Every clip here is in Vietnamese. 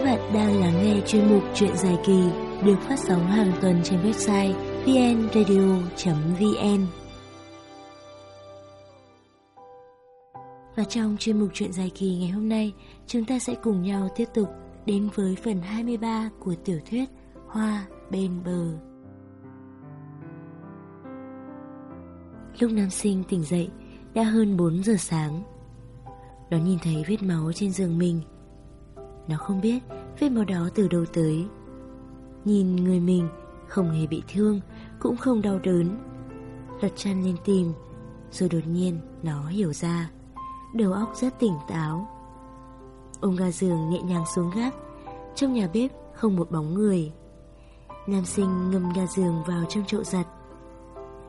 Các bạn đang lắng nghe chuyên mục Chuyện dài kỳ được phát sóng hàng tuần trên website vnradio.vn. Và trong chuyên mục Chuyện dài kỳ ngày hôm nay, chúng ta sẽ cùng nhau tiếp tục đến với phần 23 của tiểu thuyết Hoa bên bờ. Lúc nam sinh tỉnh dậy, đã hơn 4 giờ sáng. Nó nhìn thấy vết máu trên giường mình nó không biết vết máu đó từ đâu tới. Nhìn người mình không hề bị thương Cũng không đau đớn. Lật chăn lên tìm Rồi đột nhiên nó hiểu ra. Đầu óc rất tỉnh táo. Ôm ga giường nhẹ nhàng xuống gác Trong nhà bếp không một bóng người. Nam sinh ngâm ga giường vào trong chậu giặt.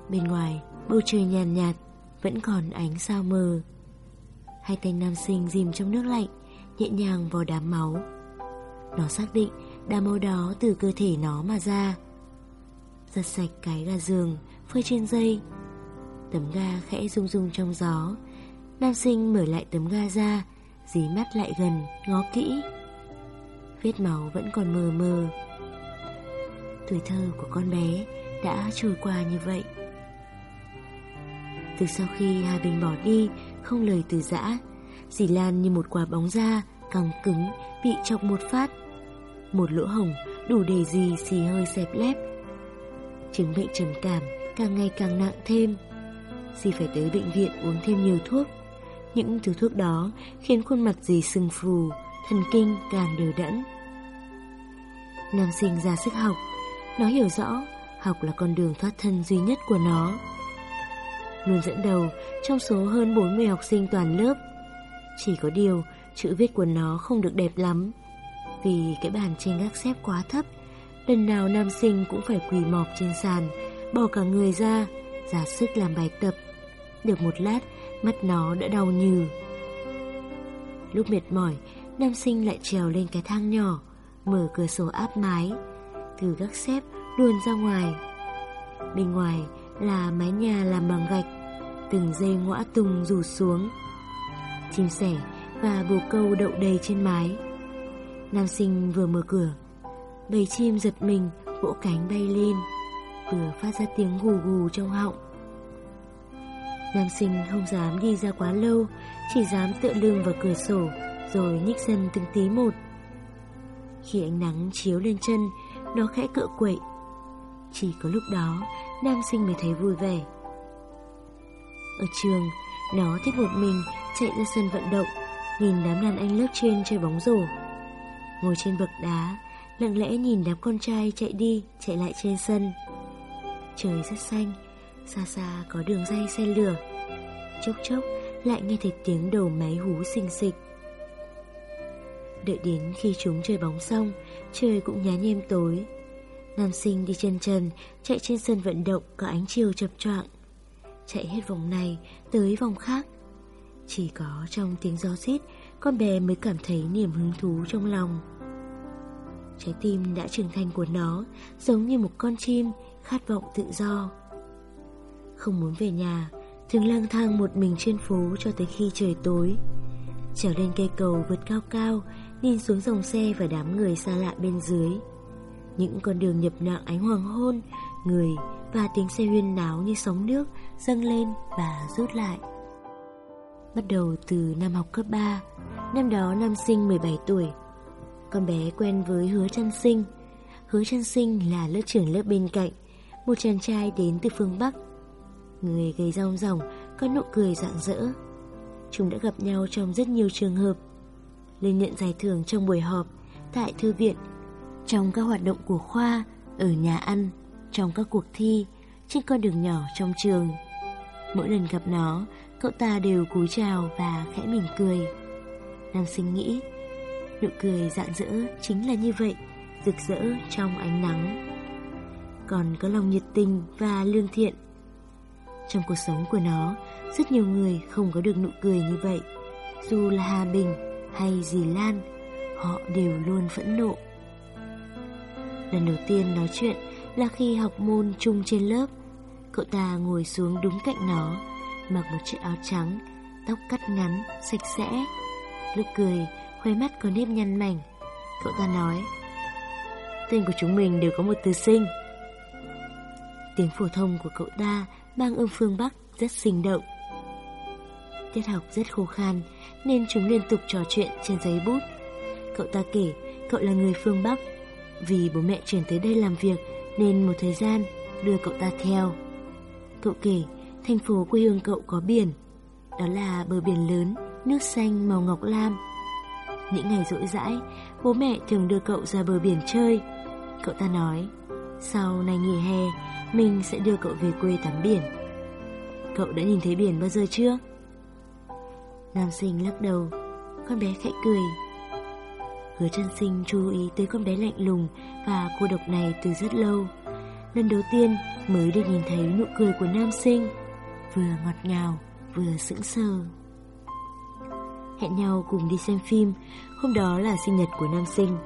Bên ngoài bầu trời nhàn nhạt, nhạt Vẫn còn ánh sao mờ. Hai tay nam sinh dìm trong nước lạnh nhẹ nhàng vào đám máu. Nó xác định đám máu đó từ cơ thể nó mà ra. Giật sạch cái ga giường, phơi trên dây. Tấm ga khẽ rung rung trong gió. Nam sinh mở lại tấm ga ra, dí mắt lại gần, ngó kỹ. Vết máu vẫn còn mờ mờ. Tuổi thơ của con bé đã trôi qua như vậy. Từ sau khi Hà Bình bỏ đi, không lời từ giã, Dì Lan như một quả bóng da Căng cứng Bị chọc một phát. Một lỗ hồng đủ để gì xì hơi xẹp lép. Chứng bệnh trầm cảm Càng ngày càng nặng thêm. Dì phải tới bệnh viện uống thêm nhiều thuốc. Những thứ thuốc đó Khiến khuôn mặt dì sưng phù, Thần kinh càng đều đẫn Nam sinh ra sức học. Nó hiểu rõ Học là con đường thoát thân duy nhất của nó. Luôn dẫn đầu trong số hơn 40 học sinh toàn lớp. Chỉ có điều chữ viết của nó không được đẹp lắm. Vì cái bàn trên gác xếp quá thấp, Lần nào nam sinh cũng phải quỳ mọp trên sàn, Bỏ cả người ra, Giả sức làm bài tập. Được một lát, mắt nó đã đau nhừ Lúc mệt mỏi, Nam sinh lại trèo lên cái thang nhỏ, Mở cửa sổ áp mái, Từ gác xếp luôn ra ngoài. Bên ngoài là mái nhà làm bằng gạch, Từng dây ngõa tung rủ xuống. Chim sẻ và bồ câu đậu đầy trên mái. Nam sinh vừa mở cửa, bầy chim giật mình vỗ cánh bay lên, vừa phát ra tiếng gù gù trong họng. Nam sinh không dám đi ra quá lâu, chỉ dám tựa lưng vào cửa sổ rồi nhích dần từng tí một. Khi ánh nắng chiếu lên chân, nó khẽ cựa quậy. Chỉ có lúc đó, nam sinh mới thấy vui vẻ. Ở trường, nó thích một mình chạy ra sân vận động, nhìn đám đàn anh lớp trên chơi bóng rổ. Ngồi trên bậc đá, lặng lẽ nhìn đám con trai chạy đi, chạy lại trên sân. Trời rất xanh, xa xa có đường dây xe lửa. Chốc chốc lại nghe thấy tiếng đầu máy hú xinh xịch. Đợi đến khi chúng chơi bóng xong, trời cũng nhá nhem tối. Nam sinh đi chân trần, chạy trên sân vận động có ánh chiều chập choạng chạy hết vòng này tới vòng khác. Chỉ có trong tiếng gió rít, con bé mới cảm thấy niềm hứng thú trong lòng. Trái tim đã trưởng thành của nó giống như một con chim khát vọng tự do. Không muốn về nhà, thường lang thang một mình trên phố cho tới khi trời tối. Trèo lên cây cầu vượt cao cao, nhìn xuống dòng xe và đám người xa lạ bên dưới. Những con đường nhập nặng ánh hoàng hôn, người và tiếng xe huyên náo như sóng nước dâng lên và rút lại. Bắt đầu từ năm học cấp 3, năm đó nam sinh 17 tuổi. Con bé quen với hứa chân sinh. Hứa chân sinh là lớp trưởng lớp bên cạnh, một chàng trai đến từ phương Bắc. Người gầy rong ròng, có nụ cười rạng rỡ. Chúng đã gặp nhau trong rất nhiều trường hợp. Lên nhận giải thưởng trong buổi họp, tại thư viện, trong các hoạt động của khoa, ở nhà ăn, trong các cuộc thi, trên con đường nhỏ trong trường. Mỗi lần gặp nó, cậu ta đều cúi chào và khẽ mỉm cười. Nam sinh nghĩ, nụ cười rạng rỡ chính là như vậy, rực rỡ trong ánh nắng. Còn có lòng nhiệt tình và lương thiện. Trong cuộc sống của nó, rất nhiều người không có được nụ cười như vậy. Dù là Hà Bình hay dì Lan, họ đều luôn phẫn nộ. Lần đầu tiên nói chuyện là khi học môn chung trên lớp. Cậu ta ngồi xuống đúng cạnh nó, mặc một chiếc áo trắng, tóc cắt ngắn, sạch sẽ. Lúc cười, khóe mắt có nếp nhăn mảnh, Cậu ta nói Tên của chúng mình đều có một từ sinh. Tiếng phổ thông của cậu ta mang âm phương Bắc rất sinh động. Tiết học rất khô khan Nên chúng liên tục trò chuyện trên giấy bút. Cậu ta kể cậu là người phương Bắc. Vì bố mẹ chuyển tới đây làm việc Nên một thời gian đưa cậu ta theo. Cậu kể thành phố quê hương cậu có biển. Đó là bờ biển lớn, Nước xanh màu ngọc lam. Những ngày rỗi rãi, Bố mẹ thường đưa cậu ra bờ biển chơi. Cậu ta nói, Sau này nghỉ hè, Mình sẽ đưa cậu về quê tắm biển. Cậu đã nhìn thấy biển bao giờ chưa? Nam sinh lắc đầu, Con bé khẽ cười. Hứa chân sinh chú ý tới con bé lạnh lùng Và cô độc này từ rất lâu. Lần đầu tiên mới được nhìn thấy nụ cười của nam sinh. Vừa ngọt ngào, Vừa sững sờ. Hẹn nhau cùng đi xem phim, Hôm đó là sinh nhật của nam sinh.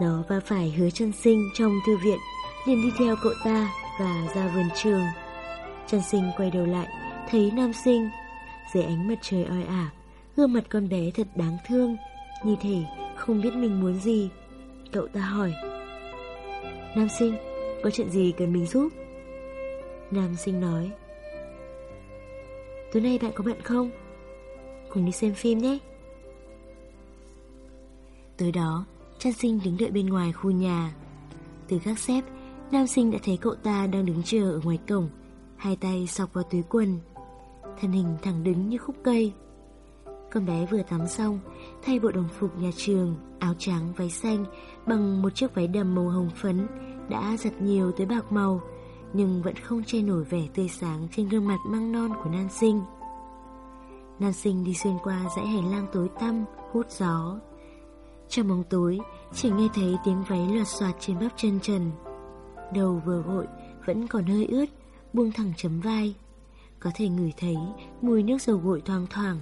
Nó va phải hứa chân sinh trong thư viện, liền đi theo cậu ta và ra vườn trường. Chân sinh quay đầu lại, Thấy nam sinh, Dưới ánh mặt trời oi ả, Gương mặt con bé thật đáng thương, Như thể không biết mình muốn gì. Cậu ta hỏi, Nam sinh, Có chuyện gì cần mình giúp? Nam sinh nói Tối nay bạn có bận không? Cùng đi xem phim nhé. Tới đó trang sinh đứng đợi bên ngoài khu nhà. Từ gác xếp Nam sinh đã thấy cậu ta đang đứng chờ ở ngoài cổng, Hai tay sọc vào túi quần. Thân hình thẳng đứng như khúc cây. Con bé vừa tắm xong, Thay bộ đồng phục nhà trường, Áo trắng, váy xanh, Bằng một chiếc váy đầm màu hồng phấn, Đã giặt nhiều tới bạc màu. Nhưng vẫn không che nổi vẻ tươi sáng Trên gương mặt măng non của Nan sinh Nan sinh đi xuyên qua dãy hành lang tối tăm, Hút gió. Trong bóng tối, Chỉ nghe thấy tiếng váy lọt soạt trên bắp chân trần. Đầu vừa gội, Vẫn còn hơi ướt, Buông thẳng chấm vai. Có thể ngửi thấy mùi nước dầu gội thoang thoảng.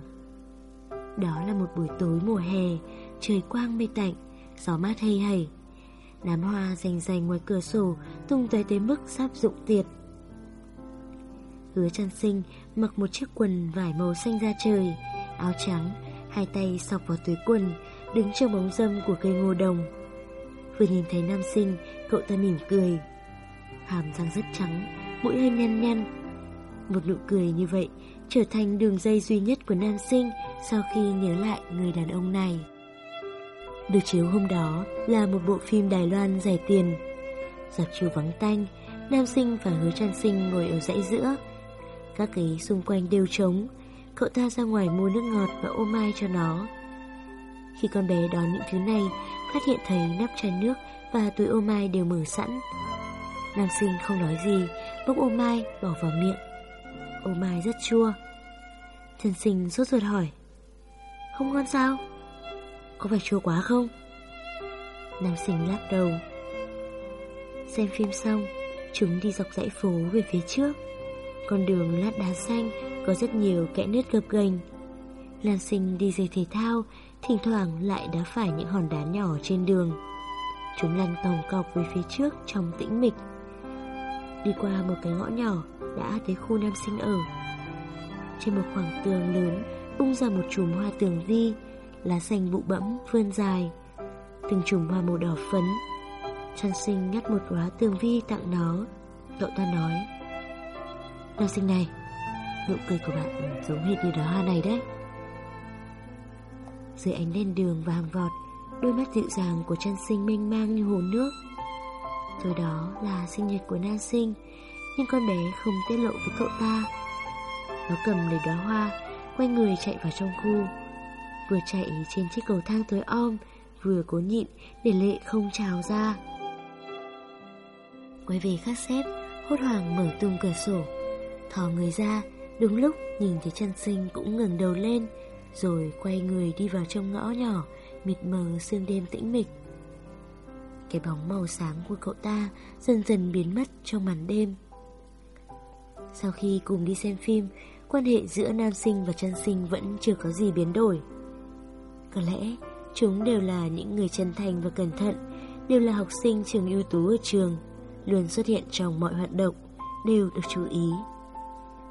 Đó là một buổi tối mùa hè, Trời quang mây tạnh, Gió mát hay hay. Đám hoa rành rành ngoài cửa sổ Tung tới tới mức sắp rụng tiệt. Hứa chăn sinh mặc một chiếc quần vải màu xanh da trời, Áo trắng, Hai tay sọc vào túi quần, Đứng trong bóng râm của cây ngô đồng. Vừa nhìn thấy nam sinh, Cậu ta mỉm cười. Hàm răng rất trắng, Mũi hơi nhăn nhăn. Một nụ cười như vậy Trở thành đường dây duy nhất của nam sinh Sau khi nhớ lại người đàn ông này. Được chiếu hôm đó Là một bộ phim Đài Loan rẻ tiền. Dạp chiếu vắng tanh, Nam sinh và hứa trang sinh ngồi ở dãy giữa. Các ghế xung quanh đều trống, Cậu ta ra ngoài mua nước ngọt và ô mai cho nó. Khi con bé đón những thứ này, Phát hiện thấy nắp chai nước và túi ô mai đều mở sẵn. Nam sinh không nói gì, Bốc ô mai bỏ vào miệng. Ô mai rất chua. Trần sinh sốt ruột hỏi, Không ngon sao? Có phải chua quá không? Nam sinh lắc đầu. Xem phim xong, Chúng đi dọc dãy phố về phía trước. Con đường lát đá xanh Có rất nhiều kẽ nứt gập ghềnh. Lan sinh đi giày thể thao, Thỉnh thoảng lại đá phải những hòn đá nhỏ trên đường. Chúng lăn tòng cọc về phía trước trong tĩnh mịch. Đi qua một cái ngõ nhỏ Đã tới khu nam sinh ở. Trên một khoảng tường lớn Bung ra một chùm hoa tường vi Lá xanh bụ bẫm vươn dài. Từng chùm hoa màu đỏ phấn, Trăn sinh ngắt một đóa tường vi tặng nó, Cậu ta nói. Nam sinh này, Nụ cười của bạn giống hệt như đóa hoa này đấy. Dưới ánh đèn đường vàng vọt, Đôi mắt dịu dàng của chân sinh mênh mang như hồ nước. Rồi đó là sinh nhật của Nam sinh, Nhưng con bé không tiết lộ với cậu ta. Nó cầm lấy đóa hoa, Quay người chạy vào trong khu. Vừa chạy trên chiếc cầu thang tối om, Vừa cố nhịn để lệ không trào ra. Quay về khắc xếp Hốt hoảng mở tung cửa sổ. Thò người ra, Đúng lúc nhìn thấy chân sinh cũng ngẩng đầu lên, Rồi quay người đi vào trong ngõ nhỏ, Mịt mờ sương đêm tĩnh mịch. Cái bóng màu sáng của cậu ta Dần dần biến mất trong màn đêm. Sau khi cùng đi xem phim, Quan hệ giữa nam sinh và chân sinh Vẫn chưa có gì biến đổi. Có lẽ chúng đều là những người chân thành và cẩn thận Đều là học sinh trường ưu tú ở trường Luôn xuất hiện trong mọi hoạt động Đều được chú ý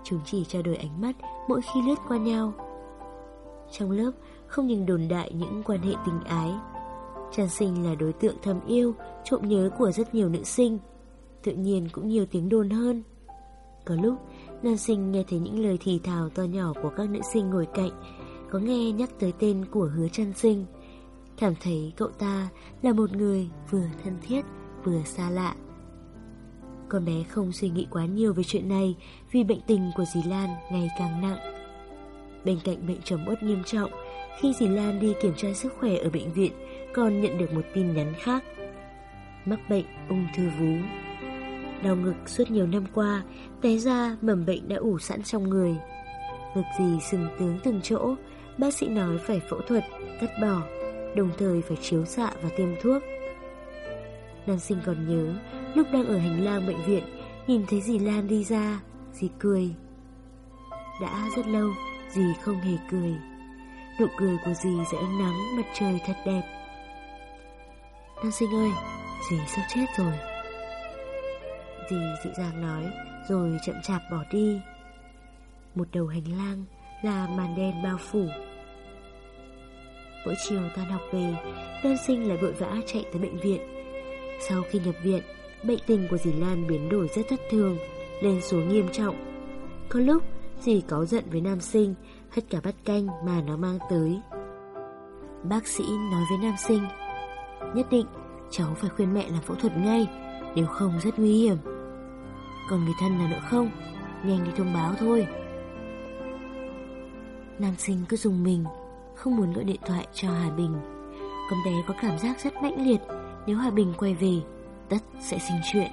Chúng chỉ trao đổi ánh mắt mỗi khi lướt qua nhau Trong lớp không nhưng đồn đại những quan hệ tình ái trang Sinh là đối tượng thầm yêu, trộm nhớ của rất nhiều nữ sinh. Tự nhiên cũng nhiều tiếng đồn hơn. Có lúc, nam sinh nghe thấy những lời thì thào to nhỏ của các nữ sinh ngồi cạnh, có nghe nhắc tới tên của hứa Trân Sinh. Cảm thấy cậu ta là một người vừa thân thiết, vừa xa lạ. Con bé không suy nghĩ quá nhiều về chuyện này vì bệnh tình của dì Lan ngày càng nặng. Bên cạnh bệnh trầm uất nghiêm trọng, khi dì Lan đi kiểm tra sức khỏe ở bệnh viện, còn nhận được một tin nhắn khác. Mắc bệnh ung thư vú. Đau ngực suốt nhiều năm qua, té ra mầm bệnh đã ủ sẵn trong người. Ngực gì sừng tướng từng chỗ, bác sĩ nói phải phẫu thuật, cắt bỏ, đồng thời phải chiếu xạ và tiêm thuốc. Nam sinh còn nhớ, lúc đang ở hành lang bệnh viện, nhìn thấy dì Lan đi ra, dì cười. Đã rất lâu, dì không hề cười. Nụ cười của dì dễ ánh nắng mặt trời thật đẹp. Nam sinh ơi, dì sắp chết rồi. Dì dịu dàng nói, rồi chậm chạp bỏ đi. Một đầu hành lang là màn đen bao phủ. Mỗi chiều tan học về, Tân sinh lại vội vã chạy tới bệnh viện. Sau khi nhập viện, bệnh tình của dì Lan biến đổi rất thất thường, lên xuống nghiêm trọng. Có lúc, dì có giận với nam sinh, hết cả bát canh mà nó mang tới. Bác sĩ nói với nam sinh, nhất định cháu phải khuyên mẹ làm phẫu thuật ngay, nếu không rất nguy hiểm. Còn người thân là nữa không, nhanh đi thông báo thôi. Nam sinh cứ dùng mình, không muốn gọi điện thoại cho Hà Bình. Con bé có cảm giác rất mãnh liệt, nếu Hà Bình quay về, tất sẽ sinh chuyện.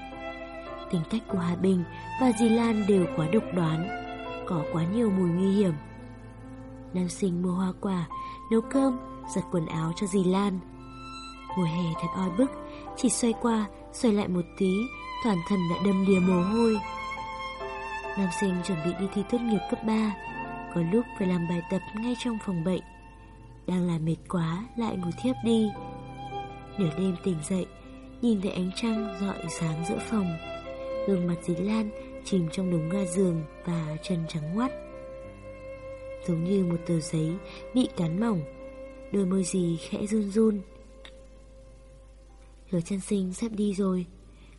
Tính cách của Hà Bình và dì Lan đều quá độc đoán, có quá nhiều mùi nguy hiểm. Nam sinh mua hoa quả, nấu cơm, giặt quần áo cho dì Lan. Mùa hè thật oi bức, chỉ xoay qua, xoay lại một tí, toàn thân đã đâm đìa mồ hôi. Nam sinh chuẩn bị đi thi tốt nghiệp cấp 3, có lúc phải làm bài tập ngay trong phòng bệnh. Đang làm mệt quá, lại ngủ thiếp đi. Nửa đêm tỉnh dậy, nhìn thấy ánh trăng rọi sáng giữa phòng. Gương mặt dính Lan chìm trong đống ga giường và chân trắng ngoắt. Giống như một tờ giấy bị cắn mỏng, đôi môi gì khẽ run run. Hứa chân sinh sắp đi rồi,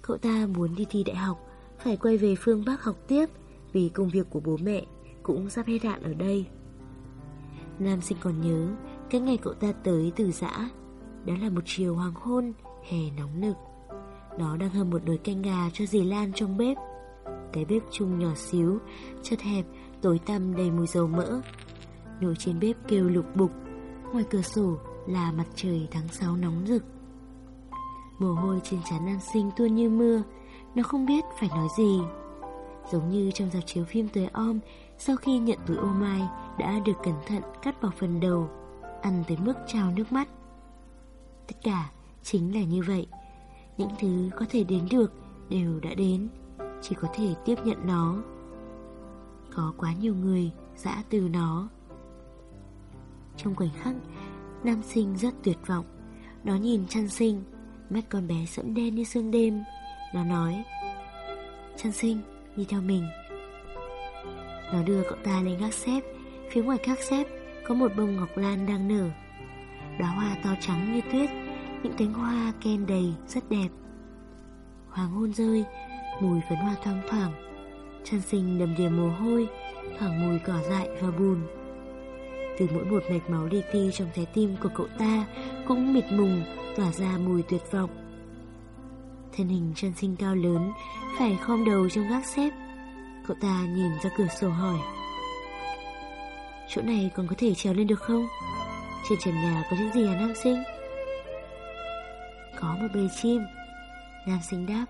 cậu ta muốn đi thi đại học, phải quay về phương Bắc học tiếp vì công việc của bố mẹ cũng sắp hết hạn ở đây. Nam sinh còn nhớ cái ngày cậu ta tới từ giã, đó là một chiều hoàng hôn, hè nóng nực. Nó đang hầm một nồi canh gà cho dì Lan trong bếp. Cái bếp chung nhỏ xíu, chật hẹp, tối tăm đầy mùi dầu mỡ. Nồi trên bếp kêu lục bục, ngoài cửa sổ là mặt trời tháng 6 nóng rực. Mồ hôi trên trán nam sinh tuôn như mưa, nó không biết phải nói gì. Giống như trong dạp chiếu phim tới om, sau khi nhận túi ô mai đã được cẩn thận cắt vào phần đầu, ăn tới mức trào nước mắt. Tất cả chính là như vậy. Những thứ có thể đến được đều đã đến, chỉ có thể tiếp nhận nó. Có quá nhiều người dã từ nó. Trong khoảnh khắc, nam sinh rất tuyệt vọng. Nó nhìn chăn sinh, mắt con bé sẫm đen như sương đêm. Nó nói, chăn sinh, đi theo mình. Nó đưa cậu ta lên gác xếp, phía ngoài gác xếp có một bông ngọc lan đang nở. Đóa hoa to trắng như tuyết, những cánh hoa ken đầy rất đẹp. Hoàng hôn rơi, mùi phấn hoa thoang thoảng. Chân sinh đầm đìa mồ hôi, thoảng mùi cỏ dại và bùn. Từ mỗi một mạch máu đi ti trong trái tim của cậu ta cũng mịt mùng, tỏa ra mùi tuyệt vọng. Thân hình chân sinh cao lớn, phải khom đầu trong gác xếp. Cậu ta nhìn ra cửa sổ hỏi. Chỗ này còn có thể trèo lên được không? Trên trần nhà có những gì hả nam sinh? Có một bầy chim. Nam sinh đáp.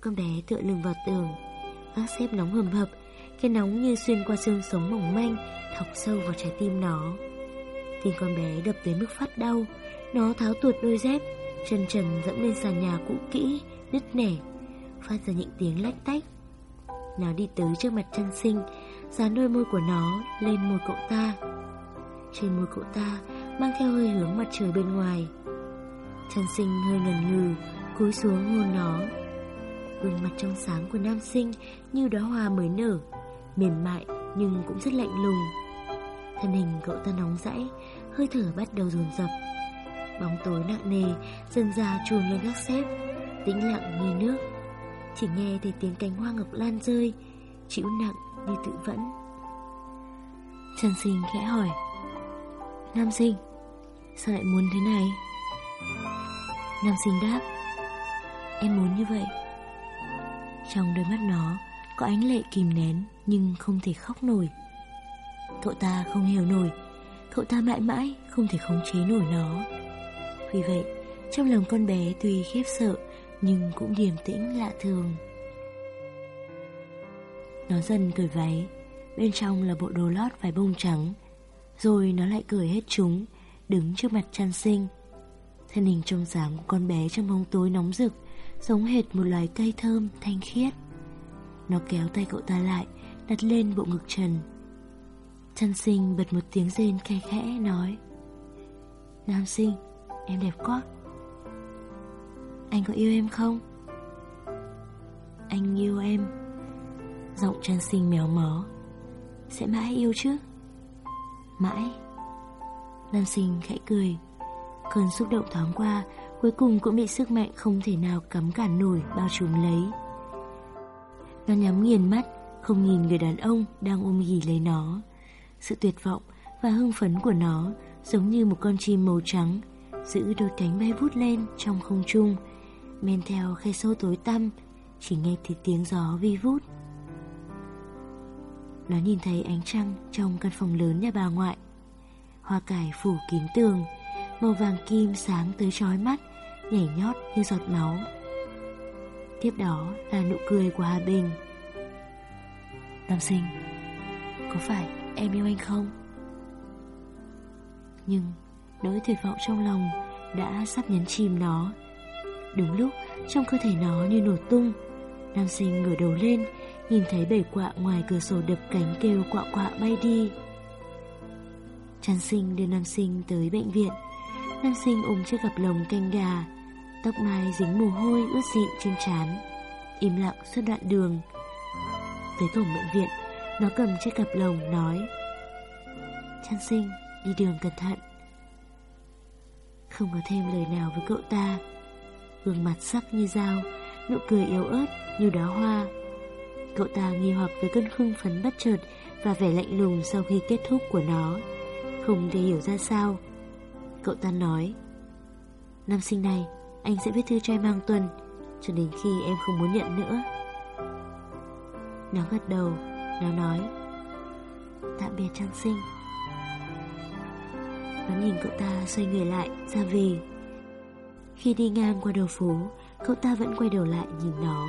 Con bé tựa lưng vào tường. Gác xếp nóng hầm hập. Cái nóng như xuyên qua xương sống mỏng manh, Thọc sâu vào trái tim nó. Tim con bé đập tới mức phát đau. Nó tháo tuột đôi dép, Chân trần dẫm lên sàn nhà cũ kỹ, Nứt nẻ, Phát ra những tiếng lách tách. Nó đi tới trước mặt chân sinh. Dán đôi môi của nó lên môi cậu ta. Trên môi cậu ta Mang theo hơi hướng mặt trời bên ngoài. Trần sinh hơi ngần ngừ Cúi xuống hôn nó. Gương mặt trong sáng của nam sinh Như đóa hoa mới nở Mềm mại nhưng cũng rất lạnh lùng. Thân hình cậu ta nóng rãy, Hơi thở bắt đầu dồn dập. Bóng tối nặng nề Dần ra chuồn lên gác xếp Tĩnh lặng như nước. Chỉ nghe thấy tiếng cánh hoa ngọc lan rơi Chịu nặng như tự vẫn. Trần sinh khẽ hỏi, Nam sinh, Sao lại muốn thế này? Nam sinh đáp, Em muốn như vậy. Trong đôi mắt nó Có ánh lệ kìm nén Nhưng không thể khóc nổi. Cậu ta không hiểu nổi, Cậu ta mãi mãi không thể khống chế nổi nó. Vì vậy, Trong lòng con bé tuy khiếp sợ Nhưng cũng điềm tĩnh lạ thường. Nó dần cởi váy. Bên trong là bộ đồ lót vải bông trắng. Rồi nó lại cởi hết chúng, Đứng trước mặt chăn sinh. Thân hình trong dáng của con bé trong bóng tối nóng rực, Giống hệt một loài cây thơm, thanh khiết. Nó kéo tay cậu ta lại, Đặt lên bộ ngực trần. Chân sinh bật một tiếng rên khe khẽ, nói, Nam sinh, Em đẹp quá. Anh có yêu em không? Anh yêu em. Giọng chân sinh méo mó. Sẽ mãi yêu chứ? Mãi. Nam sinh khẽ cười, Cơn xúc động thoáng qua, Cuối cùng cũng bị sức mạnh không thể nào cấm cản nổi Bao trùm lấy. Nó nhắm nghiền mắt, Không nhìn người đàn ông đang ôm ghì lấy nó. Sự tuyệt vọng và hưng phấn của nó Giống như một con chim màu trắng, Giữ đôi cánh bay vút lên trong không trung, Men theo khe sâu tối tăm, Chỉ nghe thấy tiếng gió vi vút. Nó nhìn thấy ánh trăng trong căn phòng lớn nhà bà ngoại. Hoa cải phủ kín tường, Màu vàng kim sáng tới trói mắt, Nhảy nhót như giọt máu. Tiếp đó là nụ cười của Hà Bình. Nam sinh, Có phải em yêu anh không? Nhưng nỗi tuyệt vọng trong lòng Đã sắp nhấn chìm nó. Đúng lúc trong cơ thể nó như nổ tung, Nam sinh ngửa đầu lên Nhìn thấy bầy quạ ngoài cửa sổ đập cánh kêu quạ quạ bay đi. Tràn sinh đưa nam sinh tới bệnh viện. Nam sinh ôm chiếc gặp lồng canh gà, Tóc mai dính mồ hôi ướt dịn trên trán, Im lặng suốt đoạn đường. Tới cổng bệnh viện, Nó cầm chiếc cặp lồng nói Trăn sinh, đi đường cẩn thận. Không có thêm lời nào với cậu ta. Gương mặt sắc như dao, Nụ cười yếu ớt như đóa hoa. Cậu ta nghi hoặc với cơn hưng phấn bất chợt Và vẻ lạnh lùng sau khi kết thúc của nó. Không thể hiểu ra sao. Cậu ta nói, Năm sinh này, anh sẽ viết thư cho em hàng tuần, Cho đến khi em không muốn nhận nữa. Nó gật đầu, Nó nói, Tạm biệt Trang sinh. Nó nhìn cậu ta xoay người lại, ra về. Khi đi ngang qua đầu phố, Cậu ta vẫn quay đầu lại nhìn nó.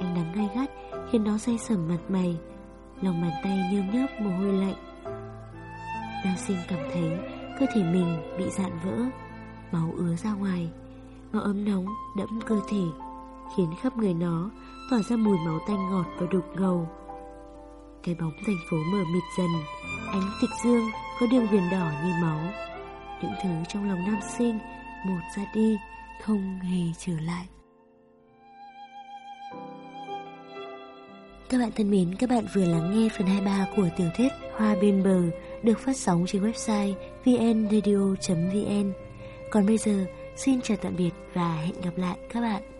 Ánh nắng gai gắt, Khiến nó say sẩm mặt mày. Lòng bàn tay nhơm nhớp mồ hôi lạnh. Nam sinh cảm thấy Cơ thể mình bị dạn vỡ, Máu ứa ra ngoài. Máu ấm nóng đẫm cơ thể, Khiến khắp người nó tỏa ra mùi máu tanh ngọt và đục ngầu. Cái bóng thành phố mờ mịt dần, Ánh tịch dương có đường viền đỏ như máu. Những thứ trong lòng nam sinh Một ra đi Không hề trở lại. Các bạn thân mến, các bạn vừa lắng nghe phần 23 của tiểu thuyết Hoa bên bờ được phát sóng trên website vnradio.vn. Còn bây giờ, xin chào tạm biệt và hẹn gặp lại các bạn.